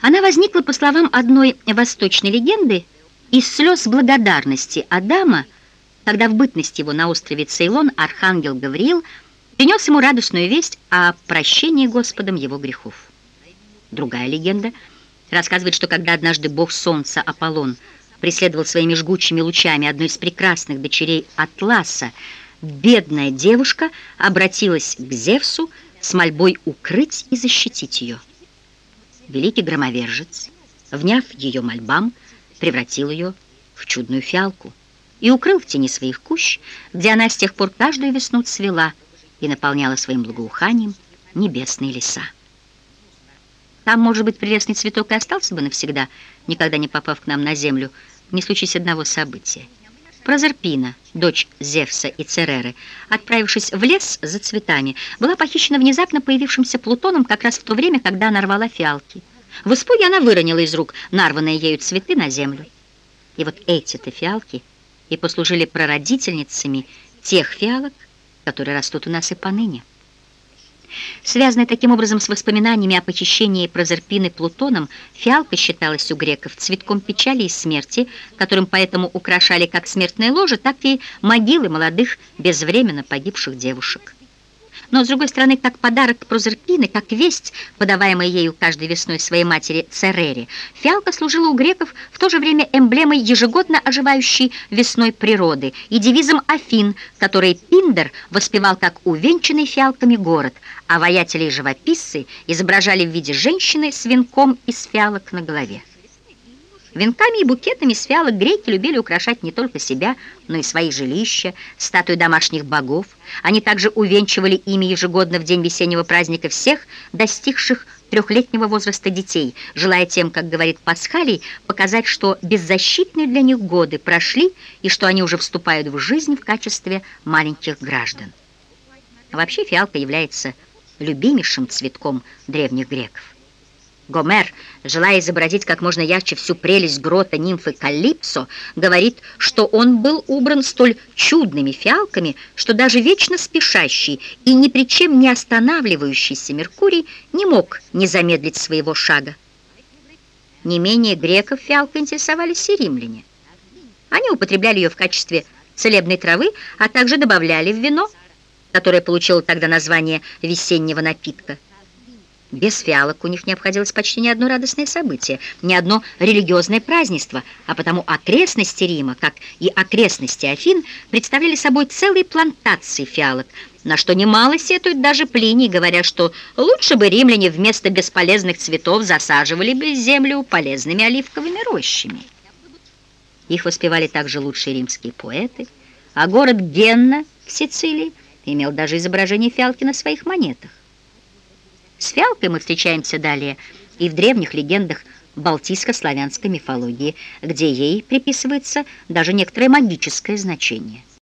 Она возникла, по словам одной восточной легенды, из слез благодарности Адама, когда в бытность его на острове Цейлон архангел Гавриил принес ему радостную весть о прощении Господом его грехов. Другая легенда рассказывает, что когда однажды бог солнца Аполлон преследовал своими жгучими лучами одну из прекрасных дочерей Атласа, бедная девушка обратилась к Зевсу с мольбой укрыть и защитить ее. Великий громовержец, вняв ее мольбам, превратил ее в чудную фиалку и укрыл в тени своих кущ, где она с тех пор каждую весну цвела и наполняла своим благоуханием небесные леса. Там, может быть, прелестный цветок и остался бы навсегда, никогда не попав к нам на землю, не случись одного события. Прозерпина, дочь Зевса и Цереры, отправившись в лес за цветами, была похищена внезапно появившимся Плутоном как раз в то время, когда она рвала фиалки. В испуге она выронила из рук нарванные ею цветы на землю. И вот эти-то фиалки и послужили прародительницами тех фиалок, которые растут у нас и поныне. Связанная таким образом с воспоминаниями о похищении Прозерпины Плутоном, фиалка считалась у греков цветком печали и смерти, которым поэтому украшали как смертное ложе, так и могилы молодых, безвременно погибших девушек. Но, с другой стороны, как подарок Прозерпины, как весть, подаваемая ею каждой весной своей матери Церере, фиалка служила у греков в то же время эмблемой ежегодно оживающей весной природы и девизом Афин, который Пиндер воспевал как увенчанный фиалками город, а воятели и живописцы изображали в виде женщины с венком из фиалок на голове. Венками и букетами с фиалок греки любили украшать не только себя, но и свои жилища, статуи домашних богов. Они также увенчивали ими ежегодно в день весеннего праздника всех достигших трехлетнего возраста детей, желая тем, как говорит Пасхалий, показать, что беззащитные для них годы прошли и что они уже вступают в жизнь в качестве маленьких граждан. Вообще фиалка является любимейшим цветком древних греков. Гомер, желая изобразить как можно ярче всю прелесть грота нимфы Калипсо, говорит, что он был убран столь чудными фиалками, что даже вечно спешащий и ни при чем не останавливающийся Меркурий не мог не замедлить своего шага. Не менее греков фиалкой интересовались и римляне. Они употребляли ее в качестве целебной травы, а также добавляли в вино, которое получило тогда название весеннего напитка – без фиалок у них не обходилось почти ни одно радостное событие, ни одно религиозное празднество, а потому окрестности Рима, как и окрестности Афин, представляли собой целые плантации фиалок, на что немало сетует даже Плиний, говоря, что лучше бы римляне вместо бесполезных цветов засаживали бы землю полезными оливковыми рощами. Их воспевали также лучшие римские поэты, а город Генна в Сицилии имел даже изображение фиалки на своих монетах. С фиалкой мы встречаемся далее и в древних легендах балтийско-славянской мифологии, где ей приписывается даже некоторое магическое значение.